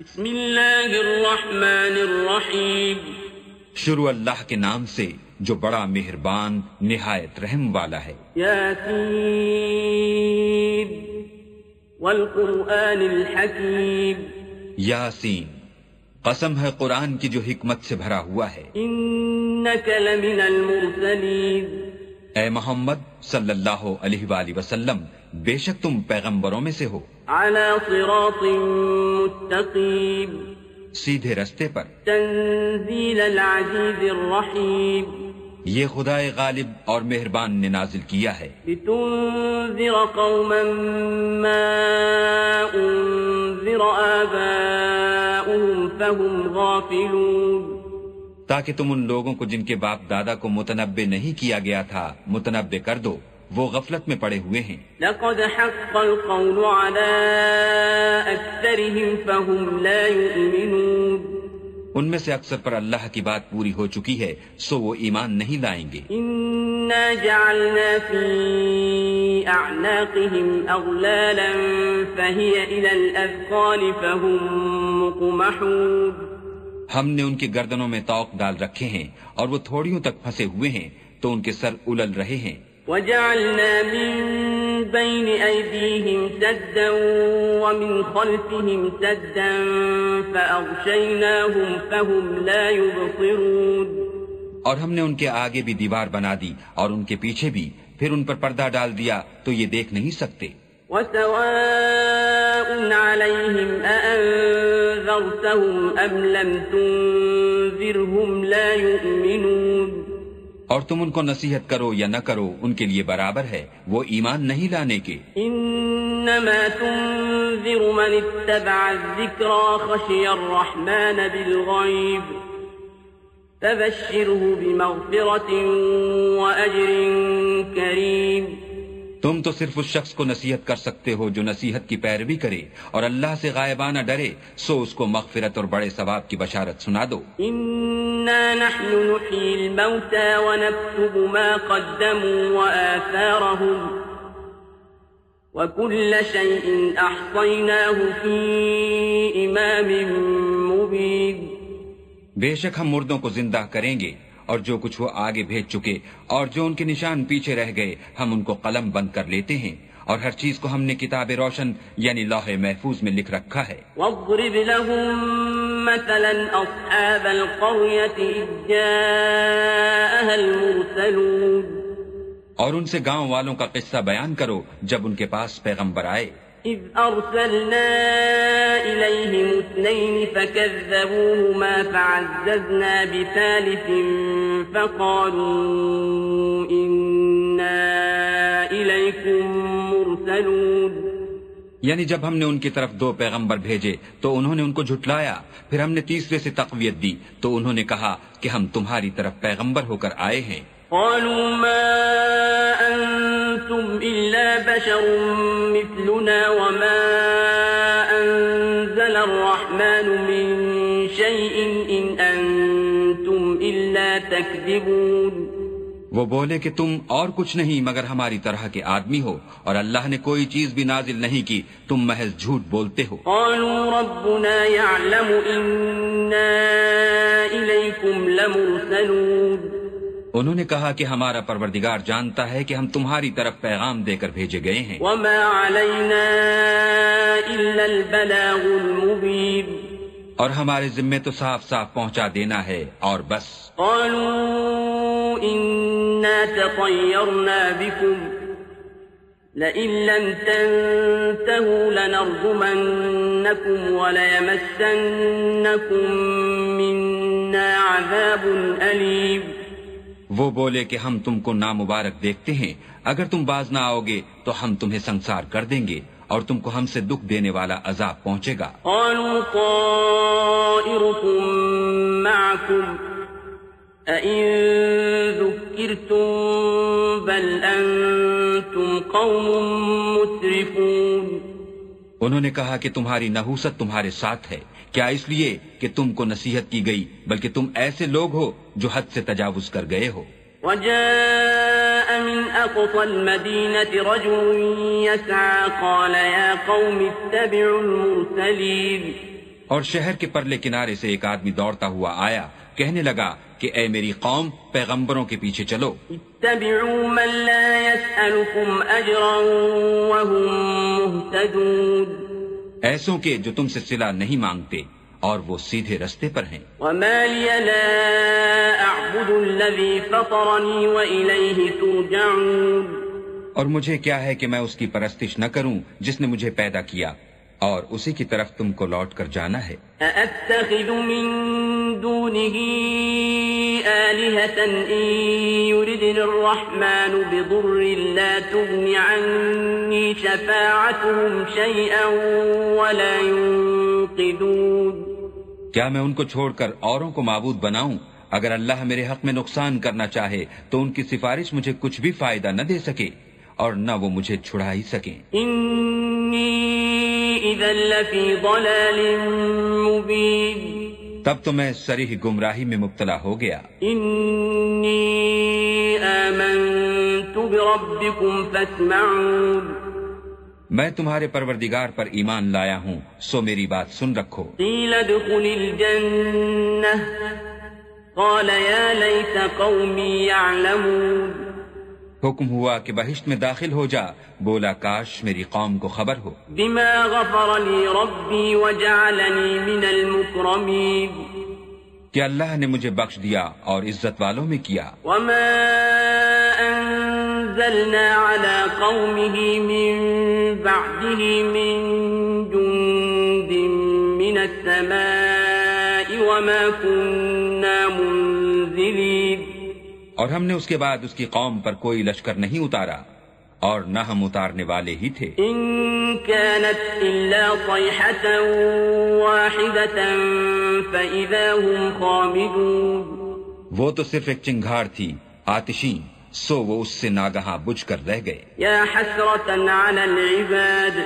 بسم اللہ الرحمن الرحیم۔ شروع اللہ کے نام سے جو بڑا مہربان نہایت رحم والا ہے۔ یاسین والقرآن الحکیم۔ یاسین قسم ہے قرآن کی جو حکمت سے بھرا ہوا ہے۔ انک لمن المرسلین۔ اے محمد صلی اللہ علیہ وآلہ وسلم بے شک تم پیغمبروں میں سے ہو۔ صراط مستقیم۔ سیدھے رستے پر۔ تنزیل العزیز الرحیم۔ یہ خدائے غالب اور مہربان نے نازل کیا ہے۔ لتنذر قوما ما انذر آباؤهم فهم غافلون۔ تاکہ تم ان لوگوں کو جن کے باپ دادا کو متنبع نہیں کیا گیا تھا متنبع کر دو وہ غفلت میں پڑے ہوئے ہیں۔ لقد حق القول على أكثرهم فهم لا يؤمنون۔ ان میں سے اکثر پر اللہ کی بات پوری ہو چکی ہے سو وہ ایمان نہیں لائیں گے۔ إنا جعلنا في أعناقهم أغلالا فهي إلى الأذقان فهم مقمحون۔ ہم نے ان کی گردنوں میں توق ڈال رکھے ہیں اور وہ تھوڑیوں تک پھنسے ہوئے ہیں تو ان کے سر الل رہے ہیں۔ وجعلنا من بين أيديهم سدا ومن خلفهم سدا فأغشيناهم فهم لا يبصرون اور ہم نے ان کے آگے بھی دیوار بنا دی اور ان کے پیچھے بھی پھر ان پر پردہ ڈال دیا تو یہ دیکھ نہیں سکتے۔ وسواء عليهم أأنذرتهم أم لم تنذرهم لا يؤمنون اور تم ان کو نصیحت کرو یا نہ کرو ان کے لیے برابر ہے وہ ایمان نہیں لانے کے۔ إنما تنذر من اتبع الذكرى خشي الرحمن بالغيب فبشره بمغفرة وأجر كريم تم تو صرف اس شخص کو نصیحت کر سکتے ہو جو نصیحت کی پیروی کرے اور اللہ سے غائبانہ ڈرے سو اس کو مغفرت اور بڑے ثواب کی بشارت سنا دو۔ نحن نحيي الموتى ونكتب ما قدموا وآثارهم وكل شيء أحصيناه في إمام مبين۔ بے شک ہم مردوں کو زندہ کریں گے۔ اور جو کچھ وہ آگے بھیج چکے اور جو ان کے نشان پیچھے رہ گئے ہم ان کو قلم بند کر لیتے ہیں اور ہر چیز کو ہم نے کتاب روشن یعنی لوح محفوظ میں لکھ رکھا ہے۔ واضرب لهم مثلا أصحاب القرية إذ جاءها المرسلون. اور ان سے گاؤں والوں کا قصہ بیان کرو جب ان کے پاس پیغمبر آئے۔ إذ أرسلنا إليهم اثنين فكذبوهما فعززنا بثالث فقالوا إنا إليكم مرسلون. یعنی جب ہم نے ان کی طرف دو پیغمبر بھیجے تو انہوں نے ان کو جھٹلایا پھر ہم نے تیسرے سے تقویت دی تو انہوں نے کہا کہ ہم تمہاری طرف پیغمبر ہو کر آئے ہیں۔ قالوا ما أنتم إلا بشر مثلنا وما أنزل الرحمن من شيء إن أنتم إلا تكذبون وہ بولے کہ تم اور کچھ نہیں مگر ہماری طرح کے آدمی ہو اور اللہ نے کوئی چیز بھی نازل نہیں کی تم محض جھوٹ بولتے ہو۔ قالوا ربنا يعلم إنا إليكم لمرسلون انہوں نے کہا کہ ہمارا پروردگار جانتا ہے کہ ہم تمہاری طرف پیغام دے کر بھیجے گئے ہیں۔ وما علينا إلا البلاغ المبين۔ اور ہمارے ذمے تو صاف صاف پہنچا دینا ہے اور بس۔ قالوا إنا تطيرنا بكم۔ لئن لم تنتهوا لنرجمنكم وليمسنكم منا عذاب أليم۔ وہ بولے کہ ہم تم کو نامبارک دیکھتے ہیں، اگر تم باز نہ آؤ گے تو ہم تمہیں سنسار کر دیں گے اور تم کو ہم سے دکھ دینے والا عذاب پہنچے گا۔ قالوا طائركم معكم، أئن ذكرتم بل أنتم قوم مسرفون۔ انہوں نے کہا کہ تمہاری نحوست تمہارے ساتھ ہے۔ کیا اس لیے کہ تم کو نصیحت کی گئی بلکہ تم ایسے لوگ ہو جو حد سے تجاوز کر گئے ہو۔ وجاء من أقصى المدينة رجل يسعى قال يا قوم اتبعوا المرسلين. اور شہر کے پرلے کنارے سے ایک آدمی دوڑتا ہوا آیا کہنے لگا کہ اے میری قوم پیغمبروں کے پیچھے چلو۔ اتبعوا من لا يسألكم أجرا وهم مهتدون۔ ایسوں کے جو تم سے صلہ نہیں مانگتے اور وہ سیدھے رستے پر ہیں۔ وما لي لا أعبد الذي فطرني وإليه ترجعون۔ اور مجھے کیا ہے کہ میں اس کی پرستش نہ کروں جس نے مجھے پیدا کیا؟ اور اسی کی طرف تم کو لوٹ کر جانا ہے۔ أأتخذ من دونه آلهة إن يردن الرحمن بضر لا تغن عني شفاعتهم شيئا ولا ينقذون۔ کیا میں ان کو چھوڑ کر اوروں کو معبود بناؤں؟ اگر اللہ میرے حق میں نقصان کرنا چاہے تو ان کی سفارش مجھے کچھ بھی فائدہ نہ دے سکے اور نہ وہ مجھے چھڑا ہی سکیں۔ إني إذا لفي ضلال مبين تب تو میں سریح گمراہی میں مبتلا ہو گیا۔ إني آمنت بربكم فاسمعون. میں تمہارے پروردگار پر ایمان لایا ہوں سو میری بات سن رکھو۔ قيل ادخل الجنة قال يا ليت قومي يعلمون حکم ہوا کہ بہشت میں داخل ہو جا بولا کاش میری قوم کو خبر ہو۔ بما غفر لي ربي وجعلني من المكرمين کہ اللہ نے مجھے بخش دیا اور عزت والوں میں کیا۔ وما أنزلنا على قومه من بعده من جند من السماء وما كنا منزلين اور ہم نے اس کے بعد اس کی قوم پر کوئی لشکر نہیں اتارا۔ اور نہ ہم اتارنے والے ہی تھے۔ إن كانت إلا صيحة واحدة فإذا هم خامدون۔ وہ تو صرف ایک چنگھاڑ تھی آتشین سو وہ اس سے ناگہاں بجھ کر رہ گئے۔ يا حسرة على العباد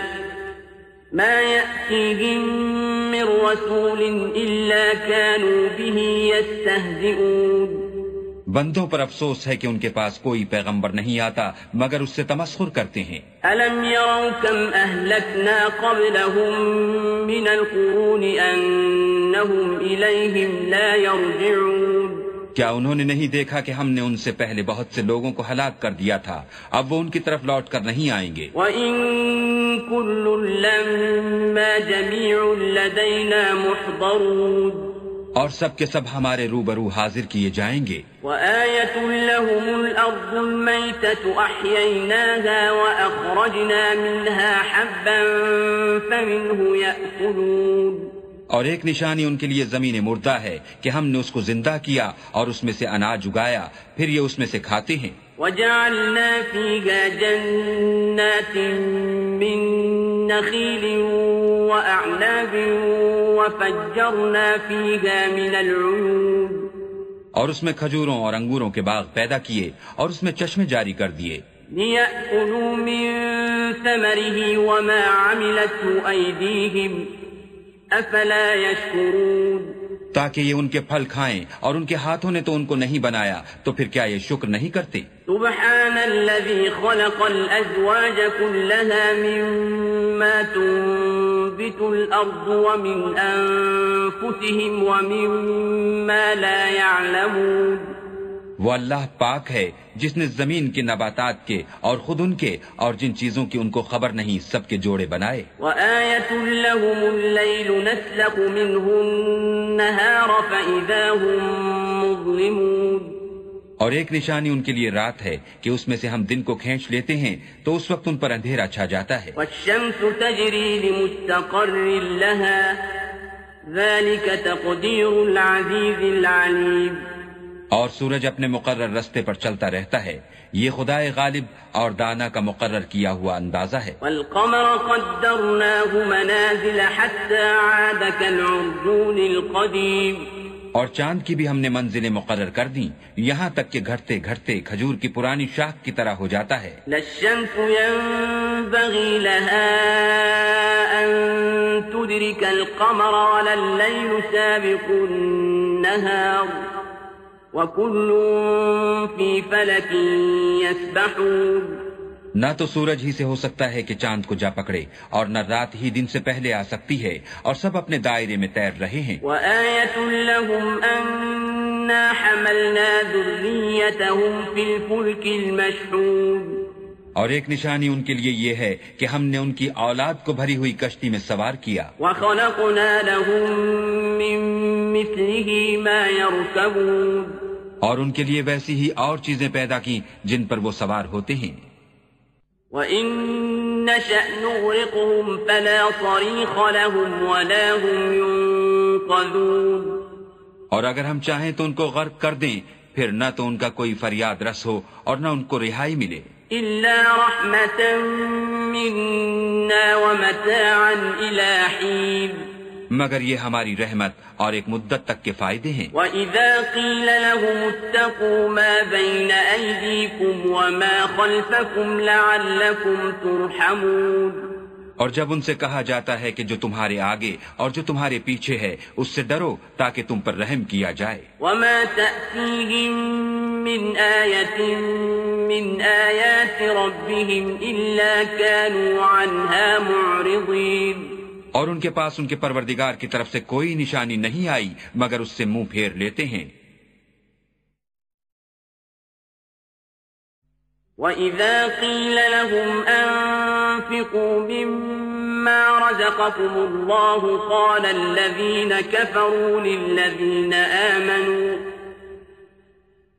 ما يأتيهم من رسول إلا كانوا به يستهزئون۔ بندوں پر افسوس ہے کہ ان کے پاس کوئی پیغمبر نہیں آتا مگر اس سے تمسخر کرتے ہیں۔ ألم يروا كم أهلكنا قبلهم من القرون أنهم إليهم لا يرجعون۔ کیا انہوں نے نہیں دیکھا کہ ہم نے ان سے پہلے بہت سے لوگوں کو ہلاک کر دیا تھا؟ اب وہ ان کی طرف لوٹ کر نہیں آئیں گے۔ وإن كل لما جميع لدينا محضرون۔ اور سب کے سب ہمارے روبرو حاضر کیے جائیں گے۔ لهم الأرض منها حبا فمنه يأكلون۔ اور ایک نشانی ان کے لیے زمین مردہ ہے کہ ہم نے اس کو زندہ کیا اور اس میں سے اناج اگایا پھر یہ اس میں سے کھاتے ہیں۔ وجعلنا فيها جنات من نخيل وأعناب وفجرنا فيها من العيون۔ اور اس میں کھجوروں اور انگوروں کے باغ پیدا کیے اور اس میں چشمے جاری کر دیے۔ ليأكلوا من ثمره وما عملته أيديهم۔ يشكرون تاکہ یہ ان کے پھل کھائیں اور ان کے ہاتھوں نے تو ان کو نہیں بنایا تو پھر کیا یہ شکر نہیں کرتے؟ سبحان الذي خلق الأزواج كلها مما تنبت الأرض ومن أنفسهم ومما لا يعلمون وہ اللہ پاک ہے جس نے زمین کے نباتات کے اور خود ان کے اور جن چیزوں کی ان کو خبر نہیں سب کے جوڑے بنائے۔ وآية لهم الليل نسلق منه النهار فإذا هم مظلمون۔ اور ایک نشانی ان کے لیے رات ہے کہ اس میں سے ہم دن کو کھینچ لیتے ہیں تو اس وقت ان پر اندھیرا چھا جاتا ہے۔ والشمس تجري لمستقر لها۔ ذلك تقدير العزيز العليم۔ اور سورج اپنے مقرر رستے پر چلتا رہتا ہے۔ یہ خدائے غالب اور دانا کا مقرر کیا ہوا اندازہ ہے۔ والقمر قدرناه منازل حتى عاد كالعرجون القديم۔ اور چاند کی بھی ہم نے منزلیں مقرر کر دیں۔ یہاں تک کہ گھٹتے گھٹتے کھجور کی پرانی شاخ کی طرح ہو جاتا ہے۔ لا الشمس ينبغي لها أن تدرك القمر ولا الليل سابق النهار۔ وكل في فلك يسبحون نہ تو سورج ہی سے ہو سکتا ہے کہ چاند کو جا پکڑے اور نہ رات ہی دن سے پہلے آ سکتی ہے اور سب اپنے دائرے میں تیر رہے ہیں۔ وَآيَةٌ لَهُمْ أَنَّا حَمَلْنَا ذُرِّيَّتَهُمْ فِي الْفُلْكِ الْمَشْحُودِ اور ایک نشانی ان کے لیے یہ ہے کہ ہم نے ان کی اولاد کو بھری ہوئی کشتی میں سوار کیا۔ وَخَلَقْنَا لَهُم مِّن مِثْلِهِ مَا يَرْكَبُونَ اور ان کے لیے ویسی ہی اور چیزیں پیدا کی جن پر وہ سوار ہوتے ہیں۔ وَإِن نَّشَأْ نُغْرِقْهُمْ فَلَا صَرِيخَ لَهُمْ وَلَا هُمْ يُنقَذُونَ۔ اور اگر ہم چاہیں تو ان کو غرق کر دیں پھر نہ تو ان کا کوئی فریاد رس ہو اور نہ ان کو رہائی ملے۔ إِلَّا رَحْمَةً مِّنَّا وَمَتَاعًا إِلَىٰ حِينٍ۔ مگر یہ ہماری رحمت اور ایک مدت تک کے فائدے ہیں۔ وَإِذَا قِيلَ لَهُمُ اتَّقُوا مَا بَيْنَ أَيْدِيكُمْ وَمَا خَلْفَكُمْ لَعَلَّكُمْ تُرْحَمُونَ۔ اور جب ان سے کہا جاتا ہے کہ جو تمہارے آگے اور جو تمہارے پیچھے ہے اس سے ڈرو تاکہ تم پر رحم کیا جائے۔ وَمَا تَأْتِيهِم مِّنْ آيَةٍ مِّنْ آيَاتِ رَبِّهِمْ إِلَّا كَانُوا عَنْهَا مُعْرِضِينَ۔ اور ان کے پاس ان کے پروردگار کی طرف سے کوئی نشانی نہیں آئی، مگر اس سے منہ پھیر لیتے ہیں۔ وَإِذَا قِيلَ لَهُمْ أَنفِقُوا مِمَّا رَزَقَكُمُ اللَّهُ قَالَ الَّذِينَ كَفَرُوا لِلَّذِينَ آمَنُوا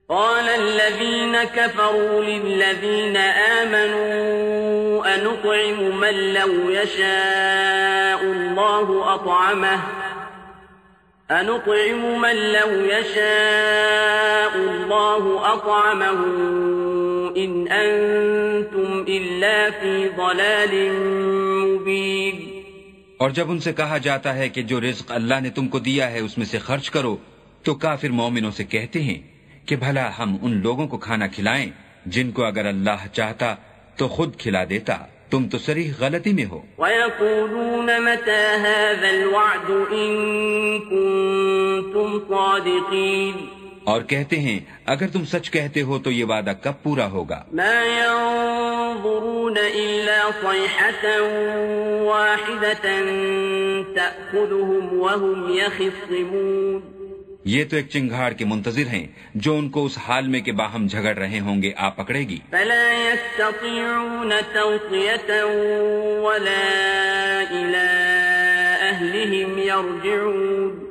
قال الذين كفروا للذين آمنوا أنطعم من لو يشاء الله أطعمه أنطعم من لو يشاء الله أطعمه إن أنتم إلا في ضلال مبين اور جب ان سے کہا جاتا ہے کہ جو رزق اللہ نے تم کو دیا ہے اس میں سے خرچ کرو تو کافر مومنوں سے کہتے ہیں کہ بھلا ہم ان لوگوں کو کھانا کھلائیں جن کو اگر اللہ چاہتا تو خود کھلا دیتا۔ تم تو سریح غلطی میں ہو۔ وَيَقُولُونَ مَتَى هَذَا الْوَعْدُ إِن كُنتُمْ صَادِقِينَ۔ اور کہتے ہیں اگر تم سچ کہتے ہو تو یہ وعدہ کب پورا ہوگا؟ مَا يَنظُرُونَ إِلَّا صَيْحَةً وَاحِدَةً تَأْخُذُهُمْ وَهُمْ يَخِصِّمُونَ۔ یہ تو ایک چنگھاڑ کے منتظر ہیں جو ان کو اس حال میں کے باہم جھگڑ رہے ہوں گے آ پکڑے گی۔ فلا يستطيعون ولا إلى أهلهم يرجعون.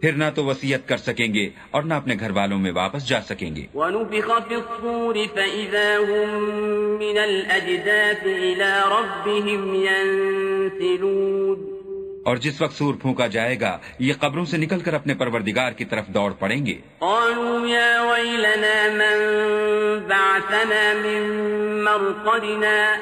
پھر نہ تو وسیعت کر سکیں گے اور نہ اپنے گھر والوں میں واپس جا سکیں گے۔ ونفخ في الصور فإذا هم من الأجداث إلى ربهم ينسلون. اور جس وقت سور پھونکا جائے گا یہ قبروں سے نکل کر اپنے پروردگار کی طرف دوڑ پڑیں گے۔ قالوا يا ويلنا من بعثنا من مرقدنا؟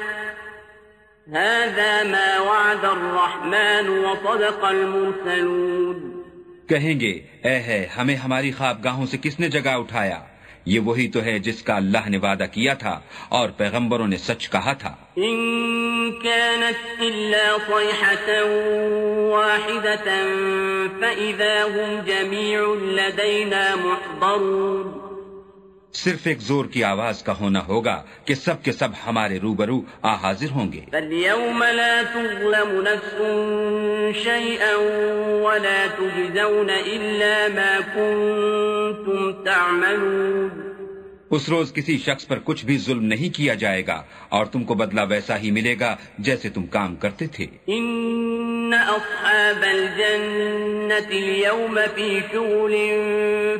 هذا ما وعد الرحمن وصدق المرسلون. کہیں گے اے ہے ہمیں ہماری خوابگاہوں سے کس نے جگہ اٹھایا؟ یہ وہی تو ہے جس کا اللہ نے وعدہ کیا تھا اور پیغمبروں نے سچ کہا تھا۔ ان كانت الا صيحة واحدة فإذا هم جميع لدينا محضرون۔ صرف ایک زور کی آواز کا ہونا ہوگا کہ سب کے سب ہمارے روبرو آ حاضر ہوں گے۔ فاليوم لا تظلم نفس شيئا ولا تجزون الا ما كنتم تعملون۔ اس روز کسی شخص پر کچھ بھی ظلم نہیں کیا جائے گا اور تم کو بدلہ ویسا ہی ملے گا جیسے تم کام کرتے تھے۔ ان اصحاب الجنة اليوم في شغل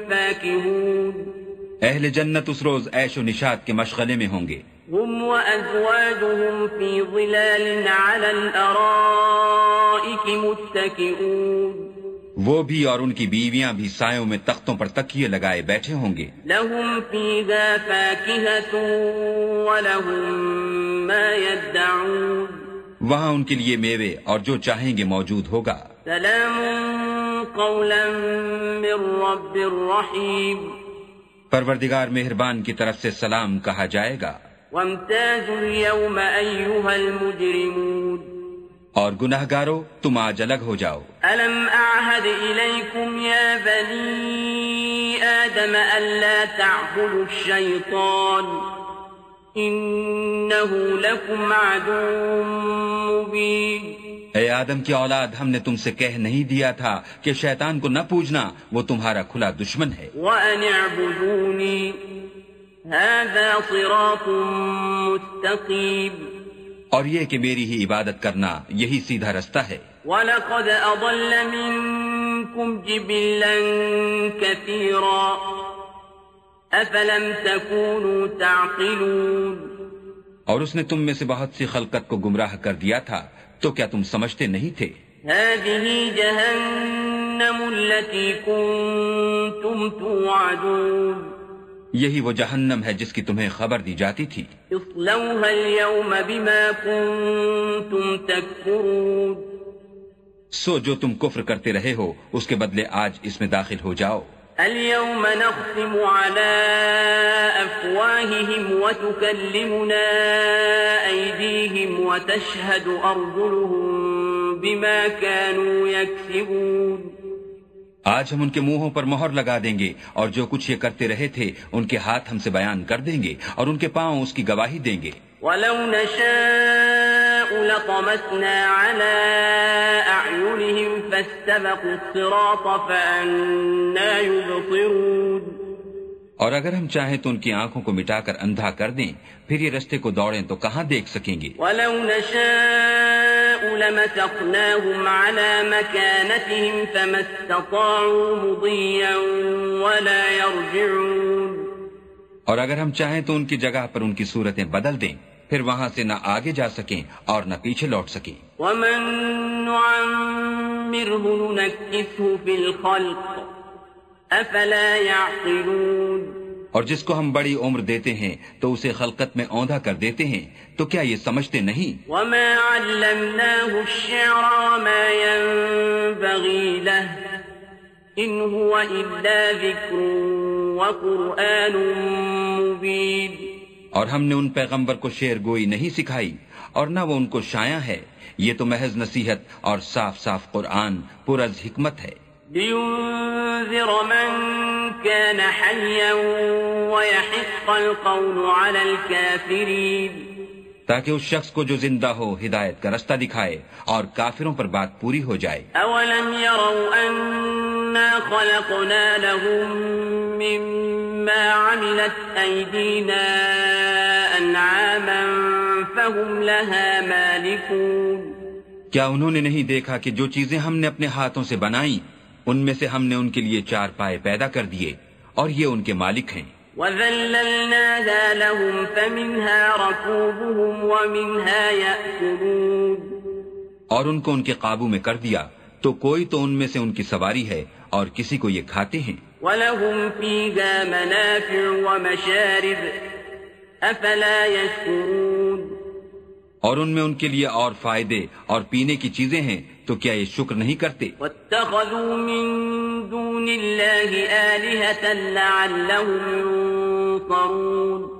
فاكهون۔ اہل جنت اس روز عیش و نشاد کے مشغلے میں ہوں گے۔ هم وازواجهم في ظلال على الارائك متكئون. وہ بھی اور ان کی بیویاں بھی سایوں میں تختوں پر تکیے لگائے بیٹھے ہوں گے۔ لهم فيها فاكهة ولهم ما يدعون. وہاں ان کے لیے میوے اور جو چاہیں گے موجود ہوگا۔ سلام قولا من رب رحيم پروردگار مہربان کی طرف سے سلام کہا جائے گا۔ اليوم المجرمون۔ اور گناہ گارو تم آج الگ ہو جاؤ۔ ألم أعهد إليكم يا بني آدم ألا تعبدوا الشيطان؟ إنه لكم عدو مبين۔ اے آدم کی اولاد ہم نے تم سے کہہ نہیں دیا تھا کہ شیطان کو نہ پوجنا وہ تمہارا کھلا دشمن ہے۔ وأن اعبدوني هذا صراط مستقيم۔ اور یہ کہ میری ہی عبادت کرنا یہی سیدھا رستہ ہے۔ ولقد أضل منكم جبلا كثيرا۔ أفلم تكونوا تعقلون۔ اور اس نے تم میں سے بہت سی خلقت کو گمراہ کر دیا تھا۔ تو کیا تم سمجھتے نہیں تھے؟ هذه جهنم التي كنتم توعدون. یہی وہ جہنم ہے جس کی تمہیں خبر دی جاتی تھی۔ اصلوها اليوم بما كنتم تكفرون. سو جو تم کفر کرتے رہے ہو اس کے بدلے آج اس میں داخل ہو جاؤ۔ اليوم نختم على أفواههم وتكلمنا أيديهم وتشهد أرجلهم بما كانوا يكسبون. آج ہم ان کے منہوں پر مہر لگا دیں گے اور جو کچھ یہ کرتے رہے تھے ان کے ہاتھ ہم سے بیان کر دیں گے اور ان کے پاؤں اس کی گواہی دیں گے۔ ولو نشاء لطمسنا على أعينهم فاستبقوا الصراط فأنا يبصرون اور اگر ہم چاہیں تو ان کی آنکھوں کو مٹا کر اندھا کر دیں پھر یہ رستے کو دوڑیں تو کہاں دیکھ سکیں گے؟ ولو نشاء لمسقناهم على مكانتهم فما استطاعوا مضيا ولا يرجعون اور اگر ہم چاہیں تو ان کی جگہ پر ان کی صورتیں بدل دیں پھر وہاں سے نہ آگے جا سکیں اور نہ پیچھے لوٹ سکیں۔ ومن نعمره ننكسه في الخلق أفلا يعقلون اور جس کو ہم بڑی عمر دیتے ہیں تو اسے خلقت میں اوندھا کر دیتے ہیں تو کیا یہ سمجھتے نہیں؟ وما علمناه الشعر وما ينبغي له إن هو إلا ذكر وقرآن مبين اور ہم نے ان پیغمبر کو شعر گوئی نہیں سکھائی اور نہ وہ ان کو شایع ہے۔ یہ تو محض نصیحت اور صاف صاف قرآن پرز حکمت ہے۔ لينذر من كان حيا ويحق القول على الكافرين۔ تاکہ اس شخص کو جو زندہ ہو ہدایت کا رستہ دکھائے اور کافروں پر بات پوری ہو جائے۔ أولم يروا أنا خلقنا لهم مما عملت أيدينا أنعاما فهم لها مالكون. کیا انہوں نے نہیں دیکھا کہ جو چیزیں ہم نے اپنے ہاتھوں سے بنائیں ان میں سے ہم نے ان کے لیے چار پائے پیدا کر دیے اور یہ ان کے مالک ہیں۔ وذللناها لهم فمنها ركوبهم ومنها يأكلون۔ اور ان کو ان کے قابو میں کر دیا تو کوئی تو ان میں سے ان کی سواری ہے۔ اور کسی کو یہ کھاتے ہیں۔ ولهم فيها منافع ومشارب أفلا يشكرون؟ اور ان میں ان کے لیے اور فائدے اور پینے کی چیزیں ہیں تو کیا یہ شکر نہیں کرتے؟ واتخذوا من دون الله آلهة لعلهم ينصرون۔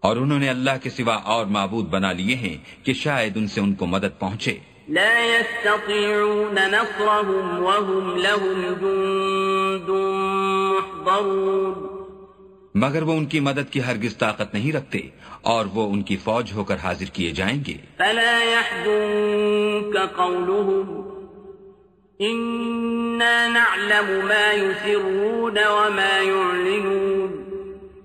اور انہوں نے اللہ کے سوا اور معبود بنا لیے ہیں کہ شاید ان سے ان کو مدد پہنچے۔ لا يستطيعون نصرهم وهم لهم جند محضرون. مگر وہ ان کی مدد کی ہرگز طاقت نہیں رکھتے اور وہ ان کی فوج ہو کر حاضر کیے جائیں گے۔ فلا يحزنك قولهم. إنا نعلم ما يسرون وما يعلنون.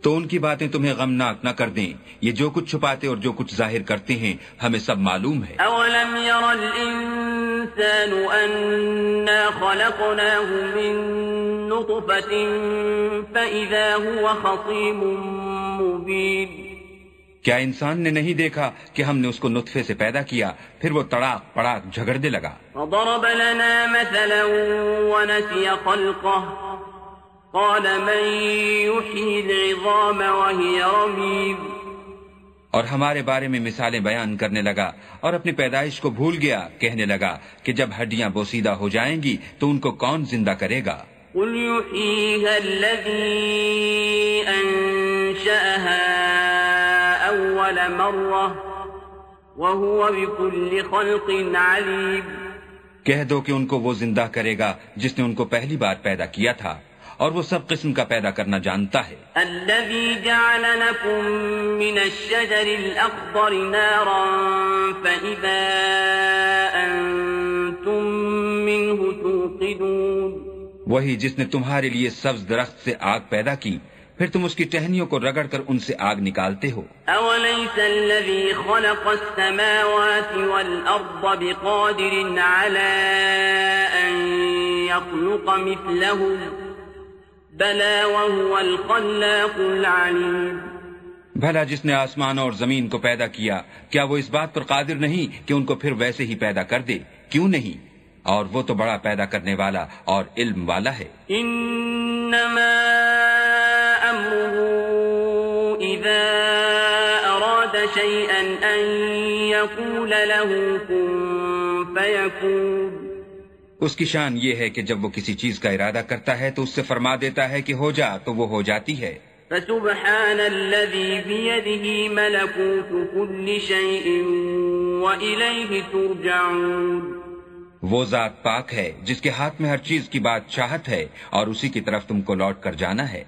تو ان کی باتیں تمہیں غمناک نہ کر دیں۔ یہ جو کچھ چھپاتے اور جو کچھ ظاہر کرتے ہیں ہمیں سب معلوم ہے۔ أولم ير الإنسان أنا خلقناه من نطفة فإذا هو خصيم مبين۔ کیا انسان نے نہیں دیکھا کہ ہم نے اس کو نطفے سے پیدا کیا پھر وہ تڑاک پڑاک جھگڑنے لگا؟ وضرب لنا مثلا ونسي خلقه۔ قال من يحيي العظام وهي رميم اور ہمارے بارے میں مثالیں بیان کرنے لگا اور اپنی پیدائش کو بھول گیا کہنے لگا کہ جب ہڈیاں بوسیدہ ہو جائیں گی تو ان کو کون زندہ کرے گا؟ قل يحييها الذي أنشأها أول مرة وهو بكل خلق عليم کہہ دو کہ ان کو وہ زندہ کرے گا جس نے ان کو پہلی بار پیدا کیا تھا۔ اور وہ سب قسم کا پیدا کرنا جانتا ہے۔ الذي جعل لكم من الشجر الأخضر نارا فإذا أنتم منه توقدون۔ وہی جس نے تمہارے لیے سبز درخت سے آگ پیدا کی پھر تم اس کی ٹہنیوں کو رگڑ کر ان سے آگ نکالتے ہو۔ أوليس الذي خلق السماوات والأرض بقادر يخلق مثلهم؟ بلى وهو الخلاق العليم۔ بھلا جس نے آسمان اور زمین کو پیدا کیا کیا وہ اس بات پر قادر نہیں کہ ان کو پھر ویسے ہی پیدا کر دے؟ کیوں نہیں؟ اور وہ تو بڑا پیدا کرنے والا اور علم والا ہے۔ إنما أمره إذا أراد شيئا أن يقول له كن فيكون۔ اس کی شان یہ ہے کہ جب وہ کسی چیز کا ارادہ کرتا ہے تو اس سے فرما دیتا ہے کہ ہو جا تو وہ ہو جاتی ہے۔ فسبحان الذي بيده ملكوت كل شيء وإليه ترجعون۔ وہ ذات پاک ہے جس کے ہاتھ میں ہر چیز کی بات چاہت ہے اور اسی کی طرف تم کو لوٹ کر جانا ہے۔